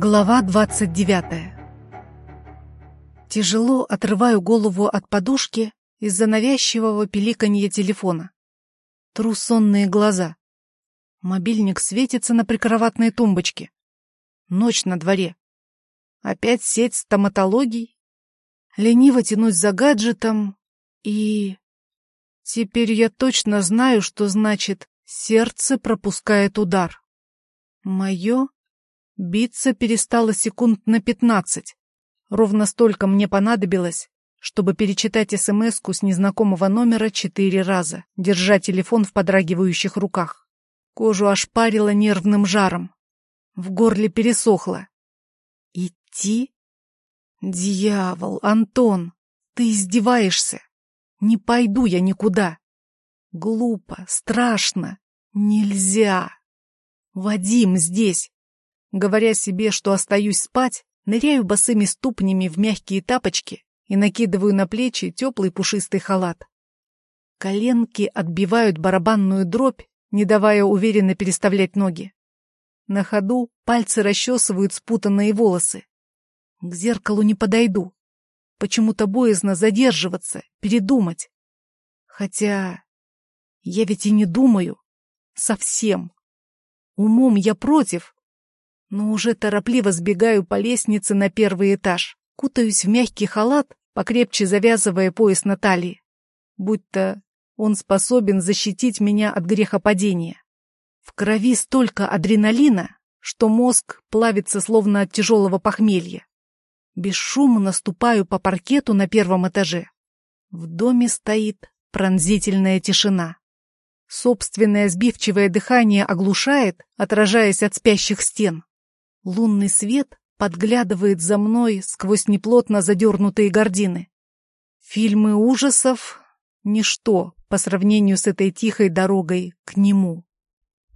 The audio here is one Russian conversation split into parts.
Глава 29 Тяжело отрываю голову от подушки из-за навязчивого пиликанья телефона. Тру сонные глаза. Мобильник светится на прикроватной тумбочке. Ночь на дворе. Опять сеть стоматологий. Лениво тянусь за гаджетом и... Теперь я точно знаю, что значит «сердце пропускает удар». Мое биться перестало секунд на пятнадцать. Ровно столько мне понадобилось, чтобы перечитать смс с незнакомого номера четыре раза, держа телефон в подрагивающих руках. Кожу ошпарило нервным жаром. В горле пересохло. Идти? Дьявол, Антон, ты издеваешься? Не пойду я никуда. Глупо, страшно, нельзя. Вадим здесь. Говоря себе, что остаюсь спать, ныряю босыми ступнями в мягкие тапочки и накидываю на плечи теплый пушистый халат. Коленки отбивают барабанную дробь, не давая уверенно переставлять ноги. На ходу пальцы расчесывают спутанные волосы. К зеркалу не подойду. Почему-то боязно задерживаться, передумать. Хотя я ведь и не думаю. Совсем. Умом я против. Но уже торопливо сбегаю по лестнице на первый этаж. Кутаюсь в мягкий халат, покрепче завязывая пояс на талии. Будто он способен защитить меня от грехопадения. В крови столько адреналина, что мозг плавится словно от тяжелого похмелья. Бесшумно ступаю по паркету на первом этаже. В доме стоит пронзительная тишина. Собственное сбивчивое дыхание оглушает, отражаясь от спящих стен. Лунный свет подглядывает за мной сквозь неплотно задернутые гардины. Фильмы ужасов — ничто по сравнению с этой тихой дорогой к нему.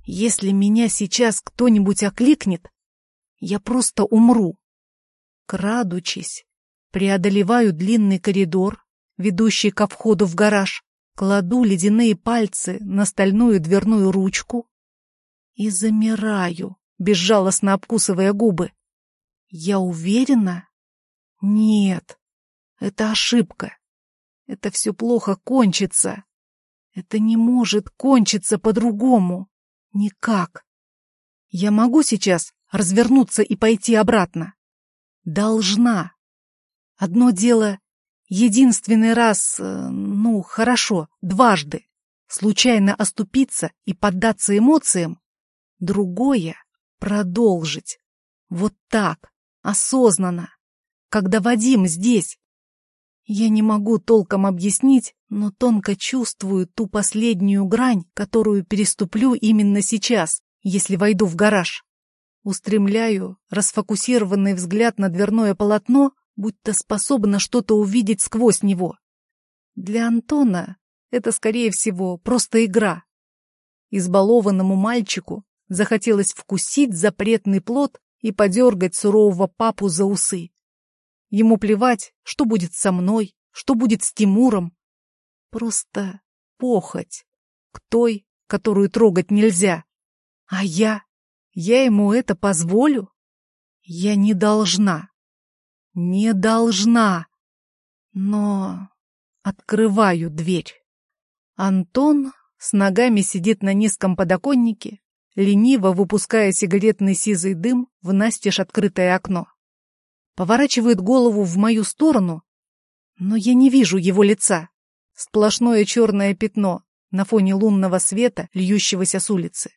Если меня сейчас кто-нибудь окликнет, я просто умру. Крадучись, преодолеваю длинный коридор, ведущий ко входу в гараж, кладу ледяные пальцы на стальную дверную ручку и замираю, безжалостно обкусывая губы. Я уверена? Нет, это ошибка. Это все плохо кончится. Это не может кончиться по-другому. Никак. Я могу сейчас развернуться и пойти обратно. Должна. Одно дело единственный раз, э, ну, хорошо, дважды, случайно оступиться и поддаться эмоциям. Другое — продолжить. Вот так, осознанно. Когда Вадим здесь. Я не могу толком объяснить, но тонко чувствую ту последнюю грань, которую переступлю именно сейчас, если войду в гараж. Устремляю расфокусированный взгляд на дверное полотно, будто способна что-то увидеть сквозь него. Для Антона это, скорее всего, просто игра. Избалованному мальчику захотелось вкусить запретный плод и подергать сурового папу за усы. Ему плевать, что будет со мной, что будет с Тимуром. Просто похоть к той, которую трогать нельзя. А я? Я ему это позволю? Я не должна. Не должна. Но открываю дверь. Антон с ногами сидит на низком подоконнике, лениво выпуская сигаретный сизый дым в настежь открытое окно. Поворачивает голову в мою сторону, но я не вижу его лица. Сплошное черное пятно на фоне лунного света, льющегося с улицы.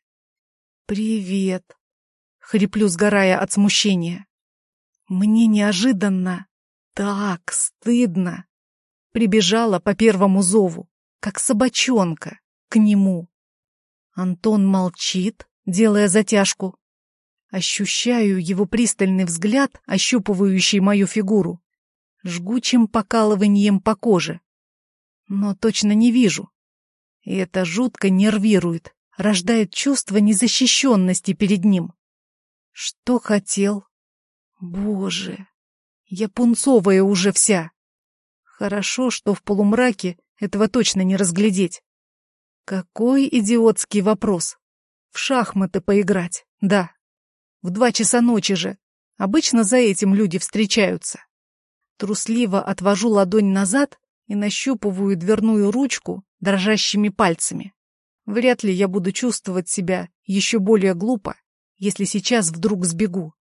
«Привет!» — хриплю, сгорая от смущения. Мне неожиданно так стыдно. Прибежала по первому зову, как собачонка, к нему. Антон молчит, делая затяжку. Ощущаю его пристальный взгляд, ощупывающий мою фигуру, жгучим покалыванием по коже. Но точно не вижу. И это жутко нервирует рождает чувство незащищенности перед ним. Что хотел? Боже, я пунцовая уже вся. Хорошо, что в полумраке этого точно не разглядеть. Какой идиотский вопрос. В шахматы поиграть, да. В два часа ночи же. Обычно за этим люди встречаются. Трусливо отвожу ладонь назад и нащупываю дверную ручку дрожащими пальцами. Вряд ли я буду чувствовать себя еще более глупо, если сейчас вдруг сбегу.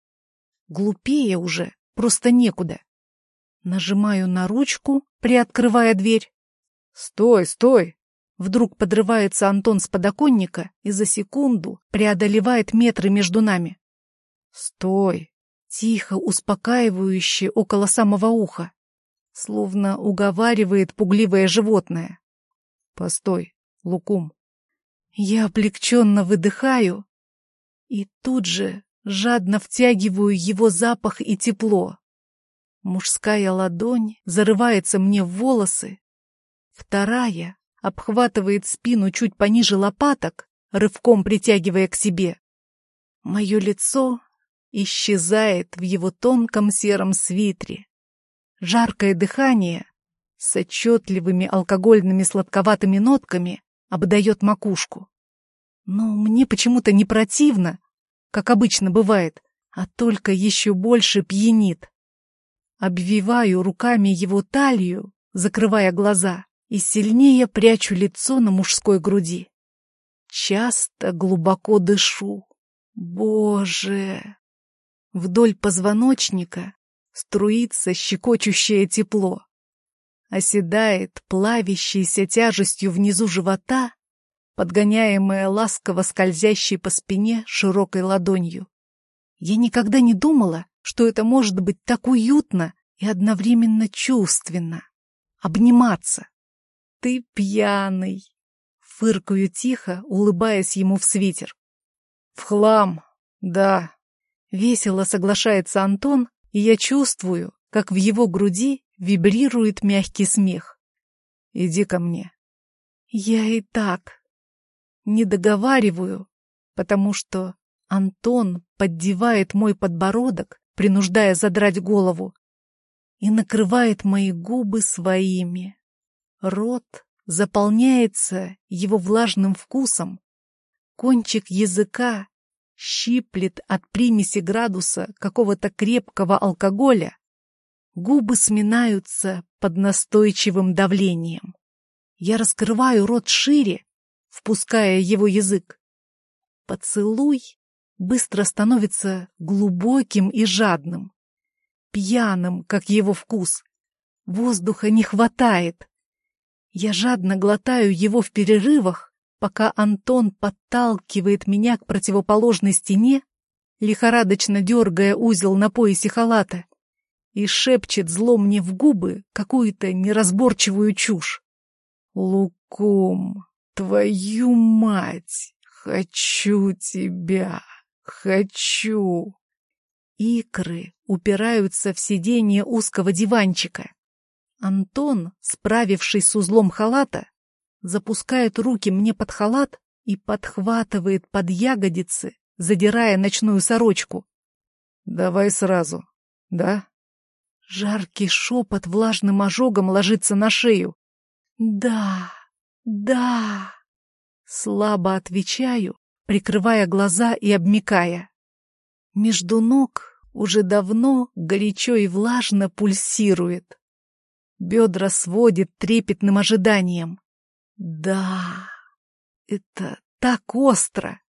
Глупее уже просто некуда. Нажимаю на ручку, приоткрывая дверь. «Стой, стой!» Вдруг подрывается Антон с подоконника и за секунду преодолевает метры между нами. «Стой!» Тихо, успокаивающе около самого уха. Словно уговаривает пугливое животное. «Постой, Лукум!» Я облегченно выдыхаю и тут же жадно втягиваю его запах и тепло. Мужская ладонь зарывается мне в волосы, вторая обхватывает спину чуть пониже лопаток, рывком притягивая к себе. Мое лицо исчезает в его тонком сером свитре. Жаркое дыхание с отчетливыми алкогольными сладковатыми нотками обдает макушку. Но мне почему-то не противно, как обычно бывает, а только еще больше пьянит. Обвиваю руками его талию, закрывая глаза, и сильнее прячу лицо на мужской груди. Часто глубоко дышу. Боже! Вдоль позвоночника струится щекочущее тепло. Оседает плавящейся тяжестью внизу живота, подгоняемая ласково скользящей по спине широкой ладонью. Я никогда не думала, что это может быть так уютно и одновременно чувственно. Обниматься. Ты пьяный. Фыркаю тихо, улыбаясь ему в свитер. В хлам, да, Весело соглашается Антон, и я чувствую, как в его груди вибрирует мягкий смех. Иди ко мне. Я и так не договариваю, потому что Антон поддевает мой подбородок, принуждая задрать голову, и накрывает мои губы своими. Рот заполняется его влажным вкусом, кончик языка щиплет от примеси градуса какого-то крепкого алкоголя, губы сминаются под настойчивым давлением. Я раскрываю рот шире, впуская его язык. Поцелуй быстро становится глубоким и жадным, пьяным, как его вкус. Воздуха не хватает. Я жадно глотаю его в перерывах, пока Антон подталкивает меня к противоположной стене, лихорадочно дергая узел на поясе халата, и шепчет зло мне в губы какую-то неразборчивую чушь. «Лукум, твою мать! Хочу тебя! Хочу!» Икры упираются в сиденье узкого диванчика. Антон, справившись с узлом халата, запускает руки мне под халат и подхватывает под ягодицы, задирая ночную сорочку. «Давай сразу, да?» Жаркий шепот влажным ожогом ложится на шею. «Да, да!» Слабо отвечаю, прикрывая глаза и обмикая. Между ног уже давно горячо и влажно пульсирует. Бедра сводит трепетным ожиданием. Да, это так остро.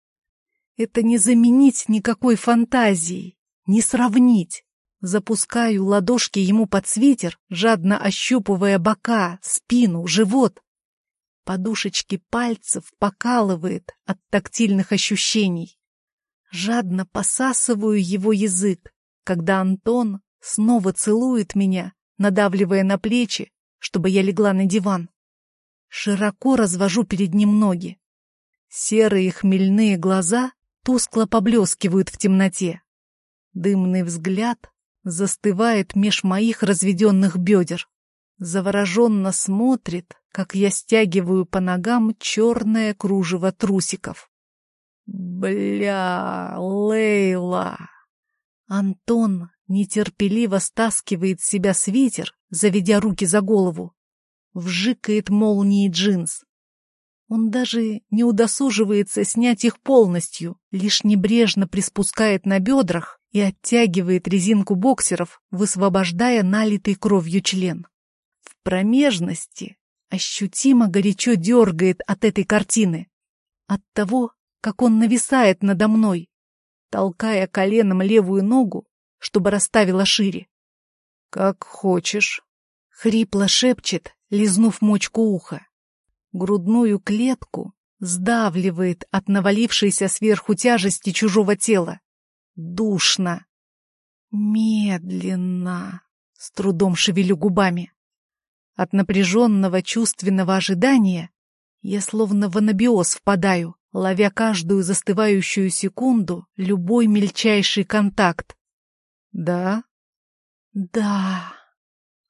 Это не заменить никакой фантазией, не сравнить. Запускаю ладошки ему под свитер, жадно ощупывая бока, спину, живот. Подушечки пальцев покалывает от тактильных ощущений. Жадно посасываю его язык, когда Антон снова целует меня, надавливая на плечи, чтобы я легла на диван. Широко развожу перед ним ноги. Серые хмельные глаза тускло поблескивают в темноте. Дымный взгляд застывает меж моих разведенных бедер. Завороженно смотрит, как я стягиваю по ногам черное кружево трусиков. Бля, Лейла! Антон нетерпеливо стаскивает с себя свитер, заведя руки за голову вжикает молнией джинс. Он даже не удосуживается снять их полностью, лишь небрежно приспускает на бедрах и оттягивает резинку боксеров, высвобождая налитый кровью член. В промежности ощутимо горячо дергает от этой картины, от того, как он нависает надо мной, толкая коленом левую ногу, чтобы расставила шире. «Как хочешь», — хрипло шепчет, лизнув мочку уха. Грудную клетку сдавливает от навалившейся сверху тяжести чужого тела. Душно. Медленно. С трудом шевелю губами. От напряженного чувственного ожидания я словно в анабиоз впадаю, ловя каждую застывающую секунду любой мельчайший контакт. «Да?» «Да».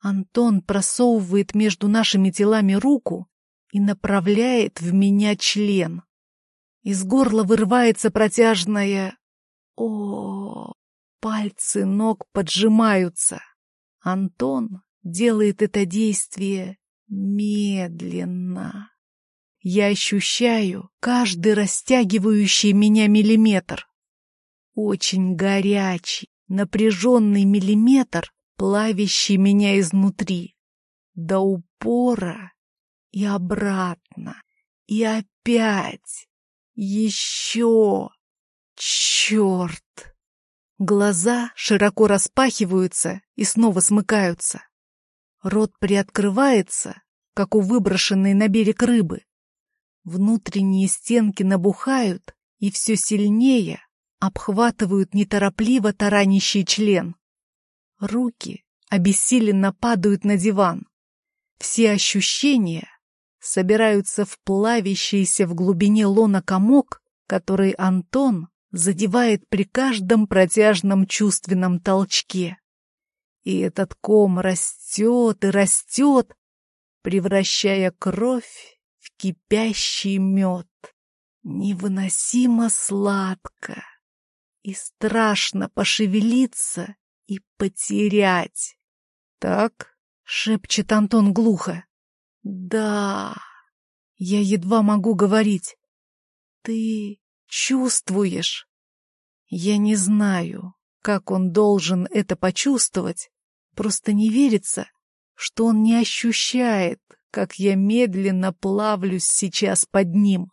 Антон просовывает между нашими телами руку и направляет в меня член. Из горла вырывается протяжное «О, пальцы ног поджимаются. Антон делает это действие медленно. Я ощущаю каждый растягивающий меня миллиметр. Очень горячий, напряженный миллиметр, плавящий меня изнутри. До упора и обратно. И опять. Еще. Черт! Глаза широко распахиваются и снова смыкаются. Рот приоткрывается, как у выброшенной на берег рыбы. Внутренние стенки набухают и все сильнее обхватывают неторопливо таранящий член. Руки обессиленно падают на диван. Все ощущения собираются в плавящийся в глубине лона комок, который Антон задевает при каждом протяжном чувственном толчке. И этот ком растет и растет, превращая кровь в кипящий мед. Невыносимо сладко и страшно пошевелиться и потерять. «Так?» — шепчет Антон глухо. «Да, я едва могу говорить. Ты чувствуешь. Я не знаю, как он должен это почувствовать, просто не верится, что он не ощущает, как я медленно плавлюсь сейчас под ним.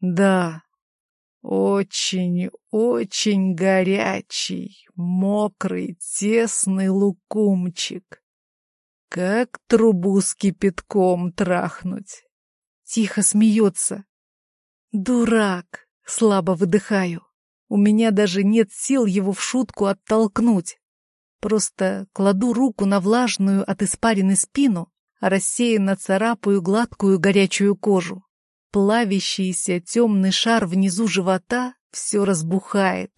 Да, очень, очень горячий, мокрый, тесный лукумчик. Как трубу с кипятком трахнуть? Тихо смеется. Дурак. Слабо выдыхаю. У меня даже нет сил его в шутку оттолкнуть. Просто кладу руку на влажную от испарины спину, а рассеянно царапаю гладкую горячую кожу. Плавящийся темный шар внизу живота все разбухает.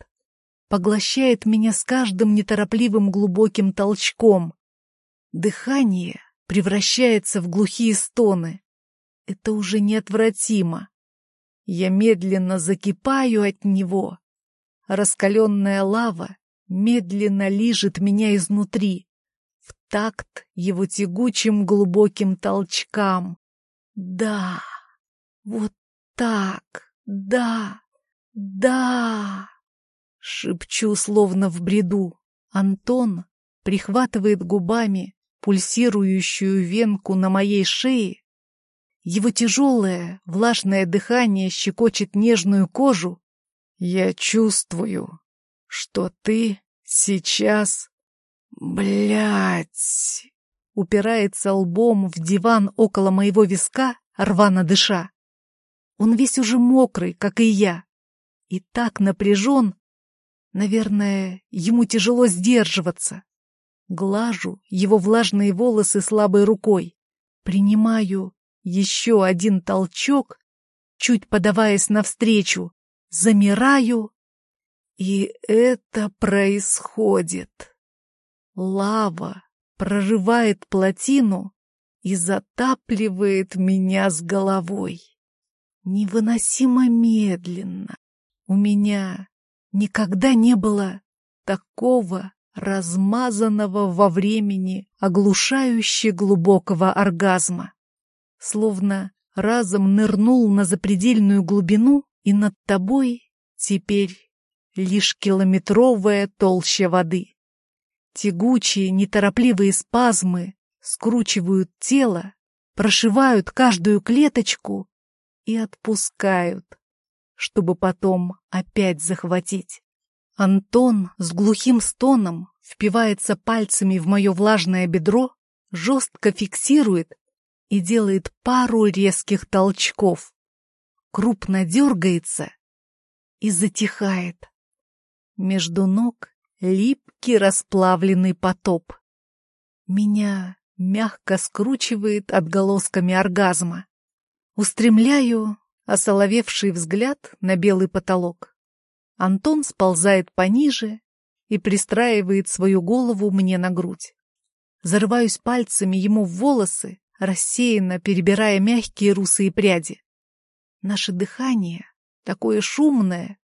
Поглощает меня с каждым неторопливым глубоким толчком. Дыхание превращается в глухие стоны. Это уже неотвратимо. Я медленно закипаю от него. Раскаленная лава медленно лижет меня изнутри, в такт его тягучим глубоким толчкам. Да, вот так, да, да. Шепчу, словно в бреду. Антон прихватывает губами пульсирующую венку на моей шее его тяжелое, влажное дыхание щекочет нежную кожу. Я чувствую, что ты сейчас... Блять! Упирается лбом в диван около моего виска, рвано дыша. Он весь уже мокрый, как и я. И так напряжен. Наверное, ему тяжело сдерживаться. Глажу его влажные волосы слабой рукой. Принимаю еще один толчок, чуть подаваясь навстречу, замираю, и это происходит. Лава прорывает плотину и затапливает меня с головой. Невыносимо медленно. У меня никогда не было такого размазанного во времени оглушающе глубокого оргазма словно разом нырнул на запредельную глубину, и над тобой теперь лишь километровая толща воды. Тягучие, неторопливые спазмы скручивают тело, прошивают каждую клеточку и отпускают, чтобы потом опять захватить. Антон с глухим стоном впивается пальцами в мое влажное бедро, жестко фиксирует и делает пару резких толчков. Крупно дергается и затихает. Между ног липкий расплавленный потоп. Меня мягко скручивает отголосками оргазма. Устремляю осоловевший взгляд на белый потолок. Антон сползает пониже и пристраивает свою голову мне на грудь. Зарываюсь пальцами ему в волосы, рассеянно перебирая мягкие русые пряди. Наше дыхание такое шумное,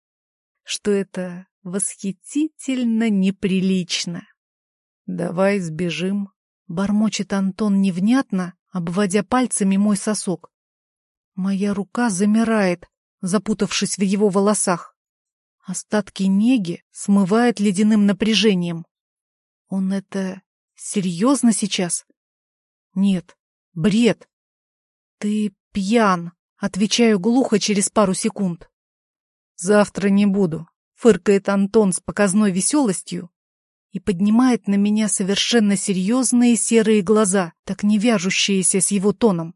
что это восхитительно неприлично. «Давай сбежим», — бормочет Антон невнятно, обводя пальцами мой сосок. Моя рука замирает, запутавшись в его волосах. Остатки неги смывает ледяным напряжением. Он это серьезно сейчас? Нет, бред. Ты пьян, отвечаю глухо через пару секунд. Завтра не буду, фыркает Антон с показной веселостью и поднимает на меня совершенно серьезные серые глаза, так не вяжущиеся с его тоном.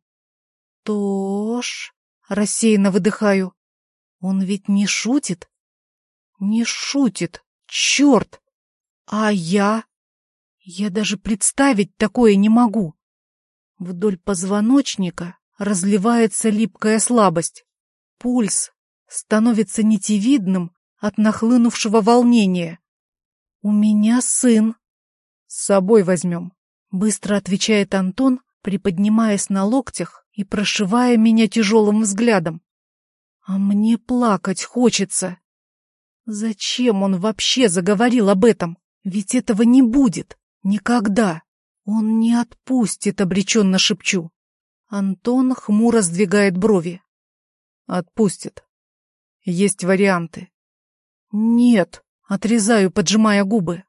«Тош...» — рассеянно выдыхаю. «Он ведь не шутит?» «Не шутит! Черт! А я...» «Я даже представить такое не могу!» Вдоль позвоночника разливается липкая слабость. Пульс становится нитевидным от нахлынувшего волнения. «У меня сын!» «С собой возьмем», — быстро отвечает Антон, приподнимаясь на локтях и прошивая меня тяжелым взглядом. А мне плакать хочется. Зачем он вообще заговорил об этом? Ведь этого не будет. Никогда. Он не отпустит, обреченно шепчу. Антон хмуро сдвигает брови. Отпустит. Есть варианты. Нет, отрезаю, поджимая губы.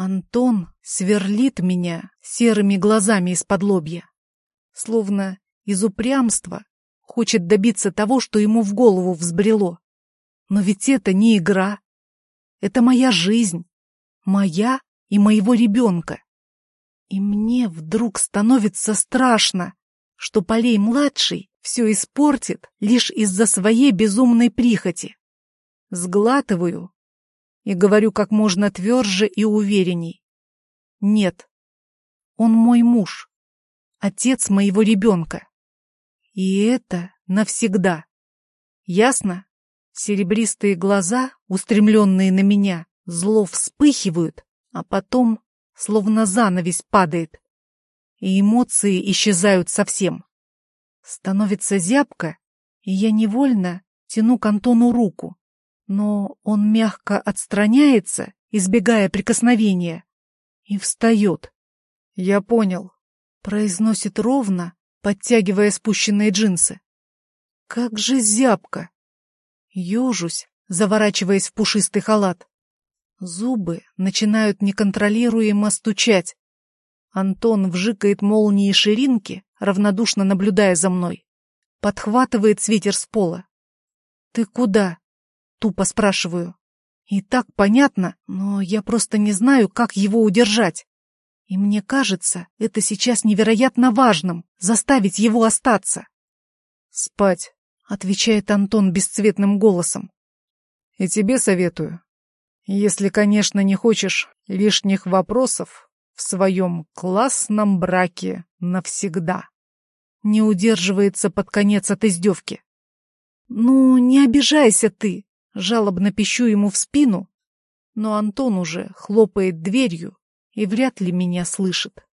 Антон сверлит меня серыми глазами из-под лобья. Словно из упрямства хочет добиться того, что ему в голову взбрело. Но ведь это не игра. Это моя жизнь. Моя и моего ребенка. И мне вдруг становится страшно, что Полей-младший все испортит лишь из-за своей безумной прихоти. Сглатываю и говорю как можно тверже и уверенней. Нет, он мой муж, отец моего ребенка. И это навсегда. Ясно? Серебристые глаза, устремленные на меня, зло вспыхивают, а потом словно занавесь падает, и эмоции исчезают совсем. Становится зябко, и я невольно тяну к Антону руку, но он мягко отстраняется, избегая прикосновения, и встает. «Я понял», — произносит ровно, подтягивая спущенные джинсы. Как же зябко! Ёжусь, заворачиваясь в пушистый халат. Зубы начинают неконтролируемо стучать. Антон вжикает молнии ширинки, равнодушно наблюдая за мной. Подхватывает свитер с пола. «Ты куда?» — тупо спрашиваю. И так понятно, но я просто не знаю, как его удержать. И мне кажется, это сейчас невероятно важным — заставить его остаться. «Спать», — отвечает Антон бесцветным голосом. «И тебе советую. Если, конечно, не хочешь лишних вопросов в своем классном браке навсегда». Не удерживается под конец от издевки. «Ну, не обижайся ты!» — жалобно пищу ему в спину, но Антон уже хлопает дверью и вряд ли меня слышит.